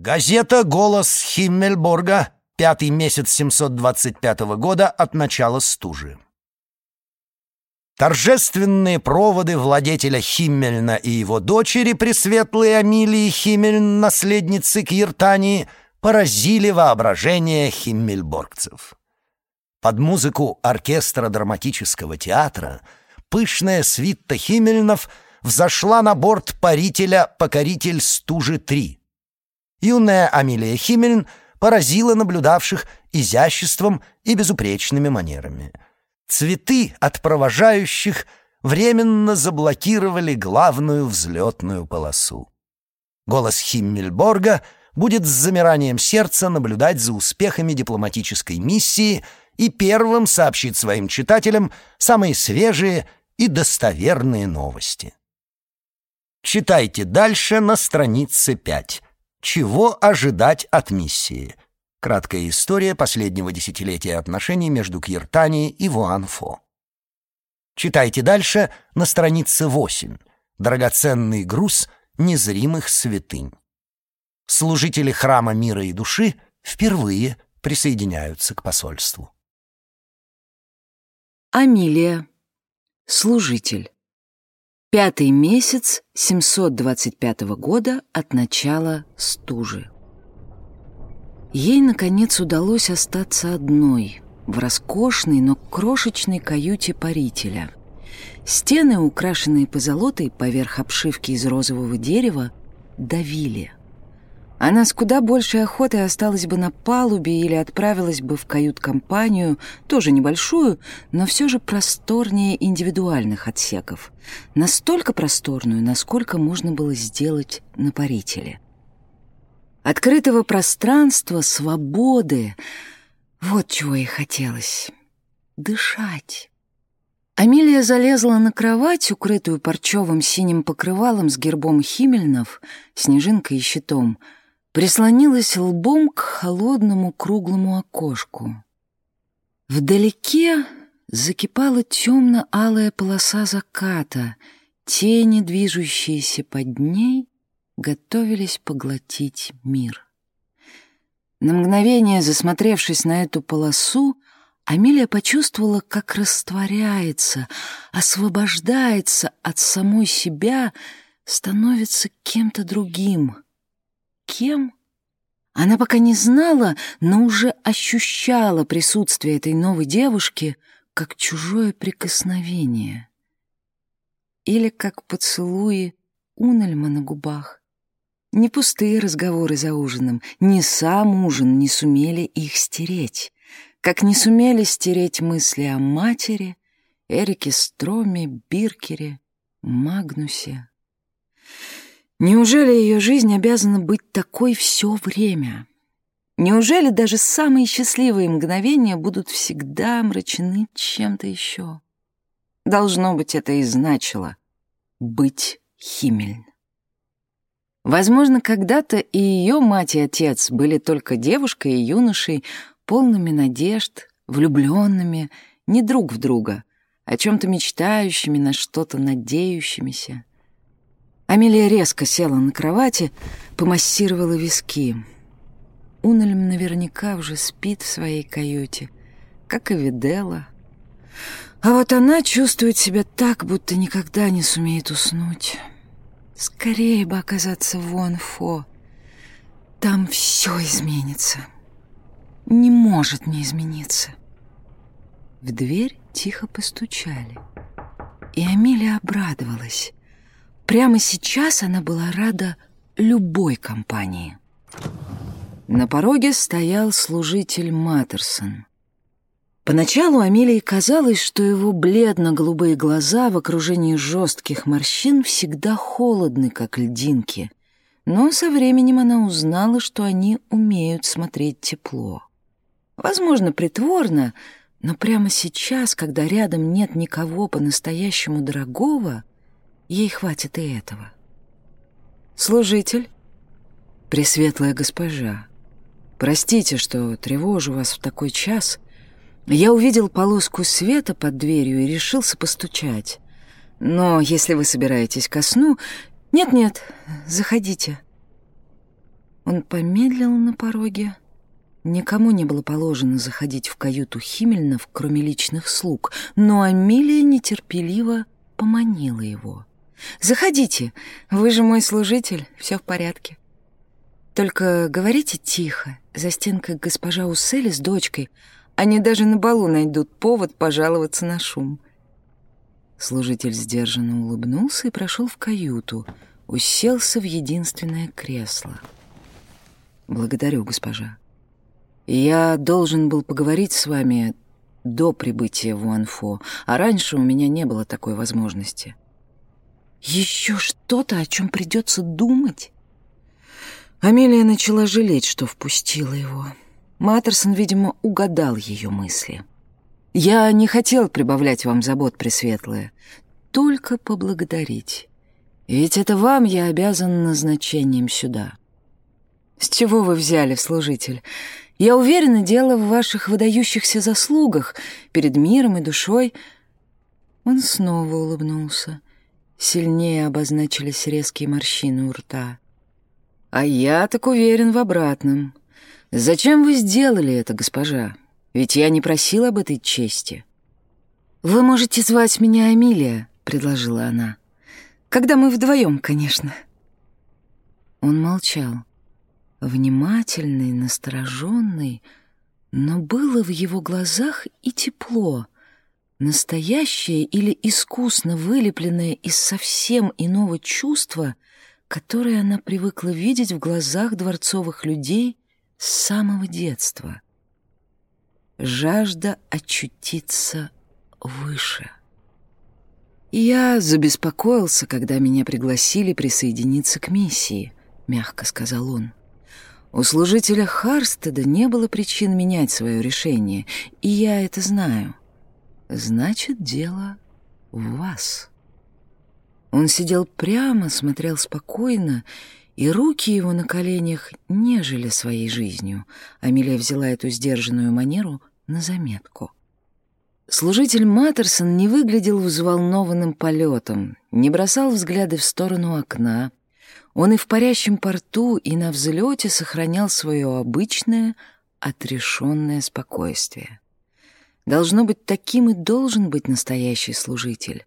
Газета «Голос Химмельборга», пятый месяц 725 года от начала стужи. Торжественные проводы владетеля Химмельна и его дочери, пресветлой Амилии Химмельн, наследницы Киртании, поразили воображение химмельборгцев. Под музыку оркестра драматического театра пышная свита Химмельнов взошла на борт парителя «Покоритель стужи-3». Юная Амилия Химмельн поразила наблюдавших изяществом и безупречными манерами — Цветы от провожающих временно заблокировали главную взлетную полосу. Голос Химмельборга будет с замиранием сердца наблюдать за успехами дипломатической миссии и первым сообщит своим читателям самые свежие и достоверные новости. Читайте дальше на странице 5. Чего ожидать от миссии? Краткая история последнего десятилетия отношений между Киртани и Вуанфо. Читайте дальше на странице 8. Драгоценный груз незримых святынь. Служители храма мира и души впервые присоединяются к посольству. Амилия. Служитель. Пятый месяц 725 года от начала стужи. Ей, наконец, удалось остаться одной в роскошной, но крошечной каюте парителя. Стены, украшенные позолотой поверх обшивки из розового дерева, давили. Она с куда большей охотой осталась бы на палубе или отправилась бы в кают-компанию, тоже небольшую, но все же просторнее индивидуальных отсеков. Настолько просторную, насколько можно было сделать на парителе. Открытого пространства, свободы. Вот чего ей хотелось. Дышать. Амилия залезла на кровать, укрытую парчевым синим покрывалом с гербом Химельнов, снежинкой и щитом, прислонилась лбом к холодному круглому окошку. Вдалеке закипала темно-алая полоса заката, тени, движущиеся под ней, готовились поглотить мир. На мгновение, засмотревшись на эту полосу, Амелия почувствовала, как растворяется, освобождается от самой себя, становится кем-то другим. Кем? Она пока не знала, но уже ощущала присутствие этой новой девушки как чужое прикосновение. Или как поцелуи Унельма на губах. Не пустые разговоры за ужином, ни сам ужин не сумели их стереть, как не сумели стереть мысли о матери, Эрике Строме, Биркере, Магнусе. Неужели ее жизнь обязана быть такой все время? Неужели даже самые счастливые мгновения будут всегда омрачены чем-то еще? Должно быть, это и значило быть Химмельн. Возможно, когда-то и ее мать и отец были только девушкой и юношей, полными надежд, влюбленными, не друг в друга, о чем-то мечтающими, на что-то надеющимися. Амелия резко села на кровати, помассировала виски. Унельм наверняка уже спит в своей каюте, как и Видела. А вот она чувствует себя так, будто никогда не сумеет уснуть. Скорее бы оказаться в Уанфо. Там все изменится. Не может не измениться. В дверь тихо постучали. И Амелия обрадовалась. Прямо сейчас она была рада любой компании. На пороге стоял служитель Маттерсон. Поначалу Амелии казалось, что его бледно-голубые глаза в окружении жестких морщин всегда холодны, как льдинки. Но со временем она узнала, что они умеют смотреть тепло. Возможно, притворно, но прямо сейчас, когда рядом нет никого по-настоящему дорогого, ей хватит и этого. «Служитель?» «Пресветлая госпожа, простите, что тревожу вас в такой час», я увидел полоску света под дверью и решился постучать. Но если вы собираетесь ко сну... Нет-нет, заходите. Он помедлил на пороге. Никому не было положено заходить в каюту Химельнов, кроме личных слуг, но Амилия нетерпеливо поманила его. «Заходите, вы же мой служитель, все в порядке. Только говорите тихо, за стенкой госпожа Уссели с дочкой. Они даже на балу найдут повод пожаловаться на шум». Служитель сдержанно улыбнулся и прошел в каюту, уселся в единственное кресло. «Благодарю, госпожа. Я должен был поговорить с вами до прибытия в Уанфо, а раньше у меня не было такой возможности». «Еще что-то, о чем придется думать?» Амелия начала жалеть, что впустила его. Маттерсон, видимо, угадал ее мысли. «Я не хотел прибавлять вам забот, Пресветлая, только поблагодарить. Ведь это вам я обязан назначением сюда». «С чего вы взяли, служитель? Я уверена, дело в ваших выдающихся заслугах перед миром и душой». Он снова улыбнулся. Сильнее обозначились резкие морщины у рта. «А я так уверен в обратном. Зачем вы сделали это, госпожа? Ведь я не просил об этой чести». «Вы можете звать меня Амилия», — предложила она. «Когда мы вдвоем, конечно». Он молчал, внимательный, настороженный, но было в его глазах и тепло, настоящее или искусно вылепленное из совсем иного чувства, которое она привыкла видеть в глазах дворцовых людей с самого детства. Жажда очутиться выше. «Я забеспокоился, когда меня пригласили присоединиться к миссии», — мягко сказал он. «У служителя Харстеда не было причин менять свое решение, и я это знаю. Значит, дело в вас». Он сидел прямо, смотрел спокойно, и руки его на коленях не жили своей жизнью. Амелия взяла эту сдержанную манеру на заметку. Служитель Маттерсон не выглядел взволнованным полетом, не бросал взгляды в сторону окна. Он и в парящем порту, и на взлете сохранял свое обычное, отрешенное спокойствие. Должно быть, таким и должен быть настоящий служитель.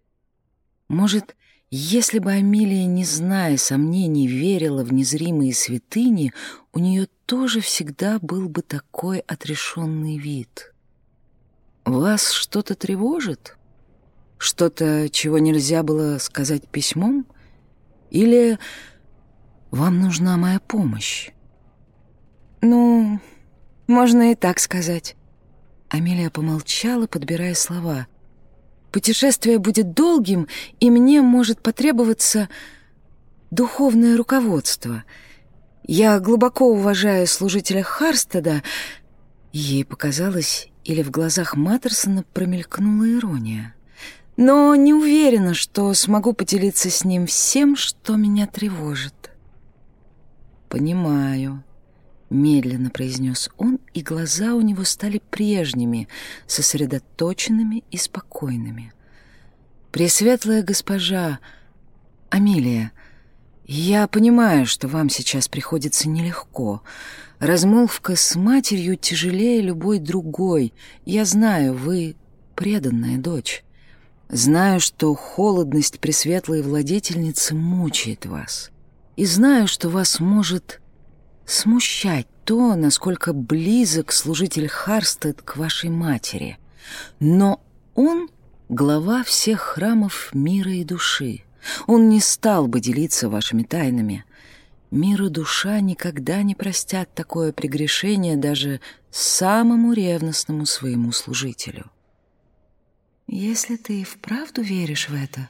Может, если бы Амелия, не зная сомнений, верила в незримые святыни, у нее тоже всегда был бы такой отрешенный вид. «Вас что-то тревожит? Что-то, чего нельзя было сказать письмом? Или вам нужна моя помощь?» «Ну, можно и так сказать». Амелия помолчала, подбирая слова. Путешествие будет долгим, и мне может потребоваться духовное руководство. Я глубоко уважаю служителя Харстеда. Ей показалось, или в глазах Маттерсона промелькнула ирония. Но не уверена, что смогу поделиться с ним всем, что меня тревожит. «Понимаю», медленно произнес он, и глаза у него стали прежними, сосредоточенными и спокойными. «Пресветлая госпожа Амилия, я понимаю, что вам сейчас приходится нелегко. Размолвка с матерью тяжелее любой другой. Я знаю, вы преданная дочь. Знаю, что холодность пресветлой владетельницы мучает вас. И знаю, что вас может смущать то, насколько близок служитель Харстед к вашей матери. Но он — глава всех храмов мира и души. Он не стал бы делиться вашими тайнами. Мир и душа никогда не простят такое прегрешение даже самому ревностному своему служителю. Если ты и вправду веришь в это,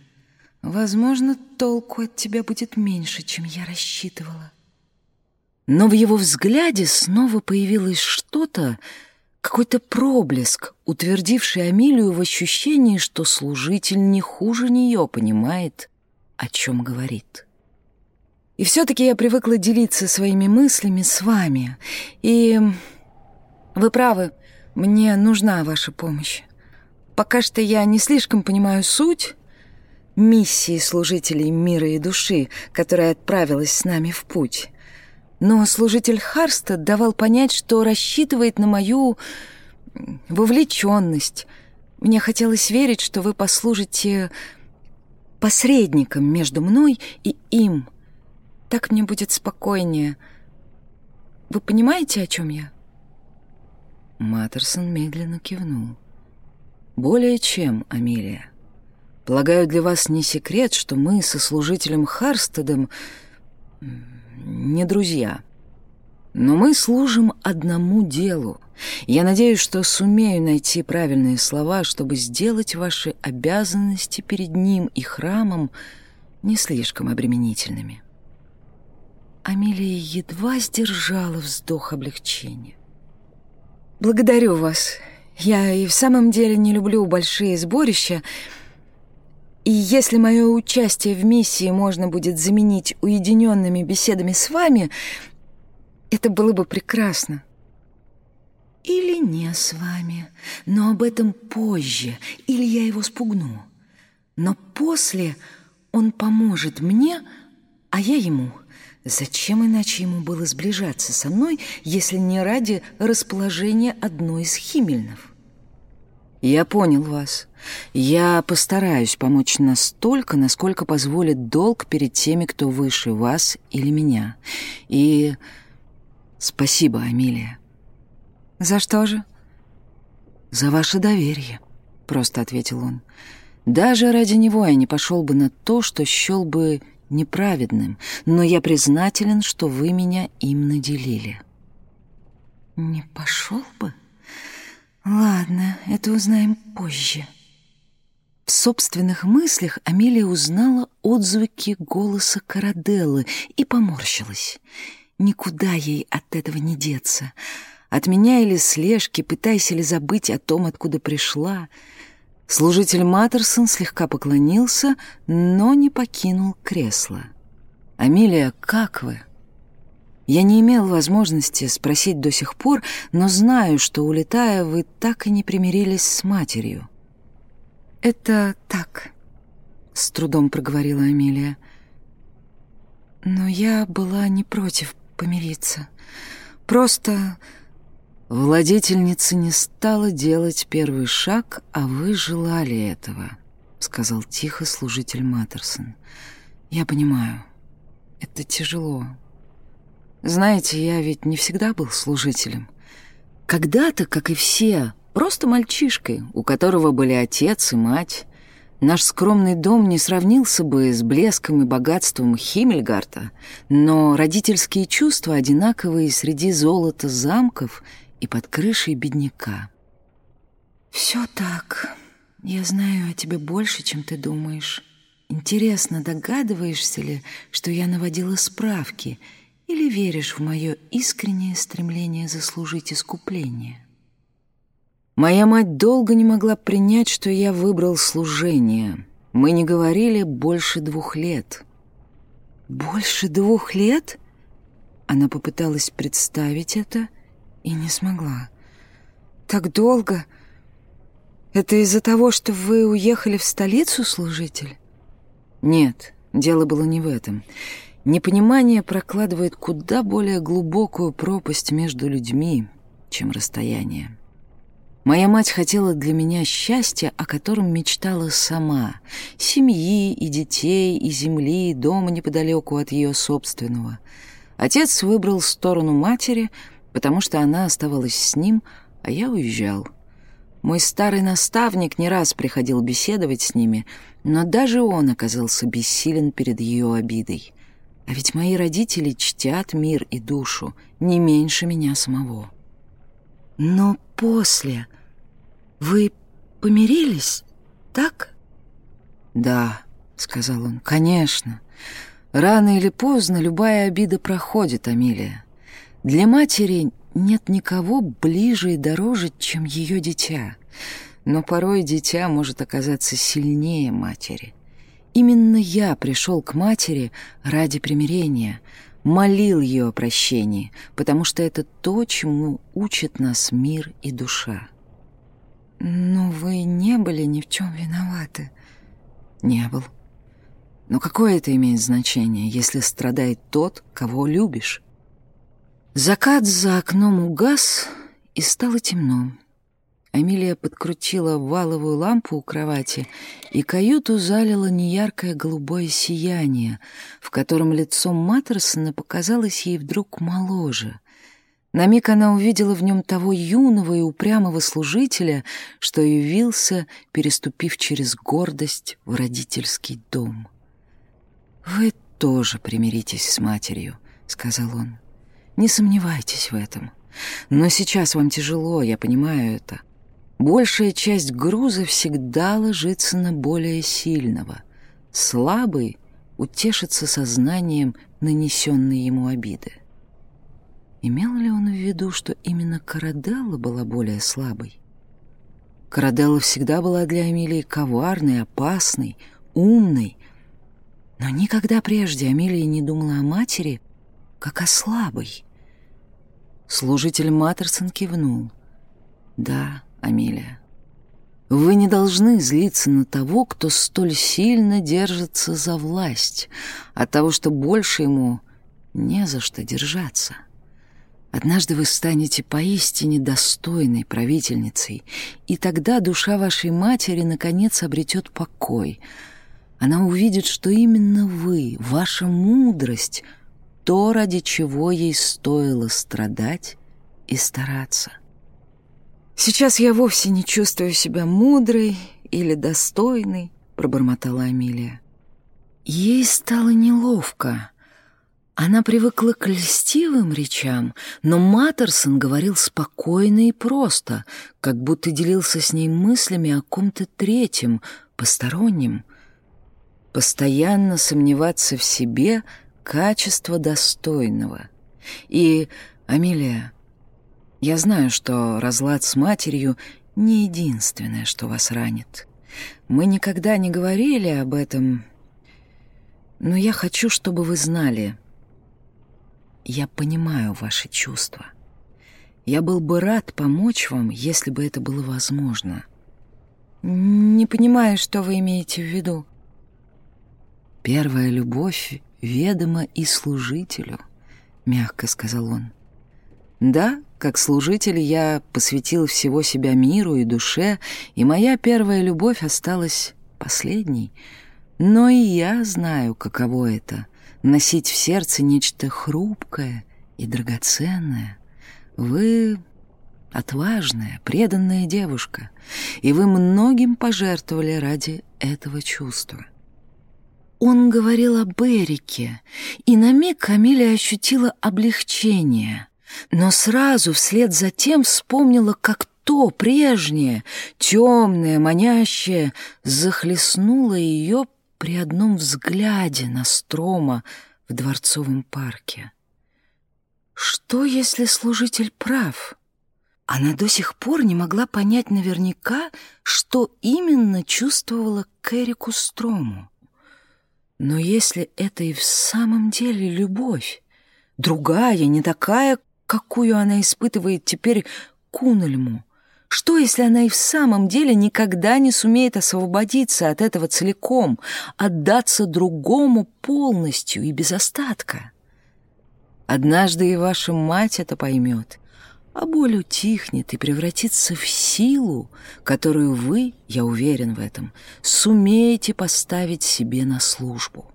возможно, толку от тебя будет меньше, чем я рассчитывала. Но в его взгляде снова появилось что-то, какой-то проблеск, утвердивший Амилию в ощущении, что служитель не хуже нее понимает, о чем говорит. И все-таки я привыкла делиться своими мыслями с вами. И вы правы, мне нужна ваша помощь. Пока что я не слишком понимаю суть миссии служителей мира и души, которая отправилась с нами в путь. Но служитель Харста давал понять, что рассчитывает на мою вовлеченность. Мне хотелось верить, что вы послужите посредником между мной и им. Так мне будет спокойнее. Вы понимаете, о чем я?» Маттерсон медленно кивнул. «Более чем, Амелия. Полагаю, для вас не секрет, что мы со служителем Харстедом не друзья. Но мы служим одному делу. Я надеюсь, что сумею найти правильные слова, чтобы сделать ваши обязанности перед ним и храмом не слишком обременительными». Амелия едва сдержала вздох облегчения. «Благодарю вас. Я и в самом деле не люблю большие сборища, и если мое участие в миссии можно будет заменить уединенными беседами с вами, это было бы прекрасно. Или не с вами, но об этом позже, или я его спугну. Но после он поможет мне, а я ему — Зачем иначе ему было сближаться со мной, если не ради расположения одной из химельнов? Я понял вас. Я постараюсь помочь настолько, насколько позволит долг перед теми, кто выше вас или меня. И спасибо, Амилия. За что же? За ваше доверие, просто ответил он. Даже ради него я не пошел бы на то, что счел бы неправедным, но я признателен, что вы меня им наделили». «Не пошел бы? Ладно, это узнаем позже». В собственных мыслях Амелия узнала отзвуки голоса Караделлы и поморщилась. Никуда ей от этого не деться. От меня или слежки, пытаясь ли забыть о том, откуда пришла — Служитель Маттерсон слегка поклонился, но не покинул кресло. «Амилия, как вы?» Я не имел возможности спросить до сих пор, но знаю, что, улетая, вы так и не примирились с матерью. «Это так», — с трудом проговорила Амилия. «Но я была не против помириться. Просто «Владетельница не стала делать первый шаг, а вы желали этого», — сказал тихо служитель Маттерсон. «Я понимаю, это тяжело. Знаете, я ведь не всегда был служителем. Когда-то, как и все, просто мальчишкой, у которого были отец и мать». Наш скромный дом не сравнился бы с блеском и богатством Химмельгарта, но родительские чувства одинаковые среди золота замков и под крышей бедняка. «Все так. Я знаю о тебе больше, чем ты думаешь. Интересно, догадываешься ли, что я наводила справки, или веришь в мое искреннее стремление заслужить искупление?» Моя мать долго не могла принять, что я выбрал служение. Мы не говорили больше двух лет. «Больше двух лет?» Она попыталась представить это — и не смогла. «Так долго? Это из-за того, что вы уехали в столицу, служитель?» «Нет, дело было не в этом. Непонимание прокладывает куда более глубокую пропасть между людьми, чем расстояние. Моя мать хотела для меня счастья, о котором мечтала сама. Семьи и детей, и земли, и дома неподалеку от ее собственного. Отец выбрал сторону матери — потому что она оставалась с ним, а я уезжал. Мой старый наставник не раз приходил беседовать с ними, но даже он оказался бессилен перед ее обидой. А ведь мои родители чтят мир и душу не меньше меня самого. Но после вы помирились, так? Да, сказал он, конечно. Рано или поздно любая обида проходит, Амилия. Для матери нет никого ближе и дороже, чем ее дитя. Но порой дитя может оказаться сильнее матери. Именно я пришел к матери ради примирения, молил ее о прощении, потому что это то, чему учит нас мир и душа. Но вы не были ни в чем виноваты. Не был. Но какое это имеет значение, если страдает тот, кого любишь? Закат за окном угас, и стало темно. Амелия подкрутила валовую лампу у кровати, и каюту залило неяркое голубое сияние, в котором лицо Маттерсона показалось ей вдруг моложе. На миг она увидела в нем того юного и упрямого служителя, что явился, переступив через гордость в родительский дом. «Вы тоже примиритесь с матерью», — сказал он. «Не сомневайтесь в этом. Но сейчас вам тяжело, я понимаю это. Большая часть груза всегда ложится на более сильного. Слабый утешится сознанием нанесенной ему обиды. Имел ли он в виду, что именно Караделла была более слабой? Караделла всегда была для Амелии коварной, опасной, умной, но никогда прежде Амелия не думала о матери, как о слабой. Служитель Маттерсон кивнул. «Да, Амелия. Вы не должны злиться на того, кто столь сильно держится за власть, от того, что больше ему не за что держаться. Однажды вы станете поистине достойной правительницей, и тогда душа вашей матери наконец обретет покой. Она увидит, что именно вы, ваша мудрость, то, ради чего ей стоило страдать и стараться. «Сейчас я вовсе не чувствую себя мудрой или достойной», — пробормотала Амелия. Ей стало неловко. Она привыкла к льстивым речам, но Маттерсон говорил спокойно и просто, как будто делился с ней мыслями о ком-то третьем, постороннем. Постоянно сомневаться в себе — качество достойного. И, Амелия, я знаю, что разлад с матерью не единственное, что вас ранит. Мы никогда не говорили об этом, но я хочу, чтобы вы знали. Я понимаю ваши чувства. Я был бы рад помочь вам, если бы это было возможно. Не понимаю, что вы имеете в виду. Первая любовь ведома и служителю, мягко сказал он. Да, как служитель я посвятил всего себя миру и душе, и моя первая любовь осталась последней. Но и я знаю, каково это — носить в сердце нечто хрупкое и драгоценное. Вы отважная, преданная девушка, и вы многим пожертвовали ради этого чувства. Он говорил об Эрике, и на миг Камиля ощутила облегчение — но сразу вслед за тем вспомнила, как то прежнее, темное, манящее, захлестнуло ее при одном взгляде на Строма в Дворцовом парке. Что, если служитель прав? Она до сих пор не могла понять наверняка, что именно чувствовала к Эрику Строму. Но если это и в самом деле любовь, другая, не такая, какую она испытывает теперь Кунельму. Что, если она и в самом деле никогда не сумеет освободиться от этого целиком, отдаться другому полностью и без остатка? Однажды и ваша мать это поймет, а боль утихнет и превратится в силу, которую вы, я уверен в этом, сумеете поставить себе на службу.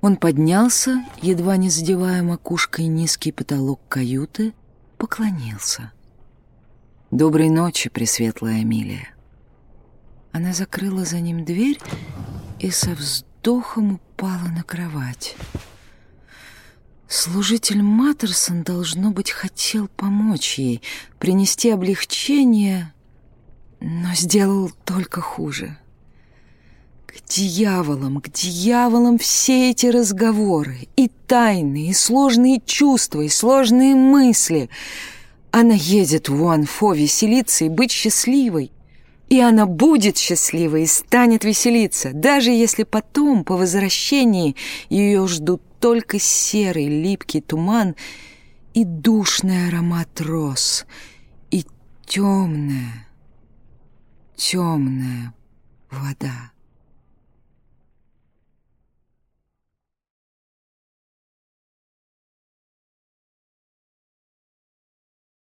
Он поднялся, едва не задевая макушкой низкий потолок каюты, поклонился. «Доброй ночи, Пресветлая Эмилия». Она закрыла за ним дверь и со вздохом упала на кровать. Служитель Маттерсон, должно быть, хотел помочь ей, принести облегчение, но сделал только хуже. К дьяволам, к дьяволам все эти разговоры, и тайны, и сложные чувства, и сложные мысли. Она едет в Уанфо веселиться и быть счастливой. И она будет счастливой и станет веселиться, даже если потом, по возвращении, ее ждут только серый липкий туман и душный аромат роз, и темная, темная вода.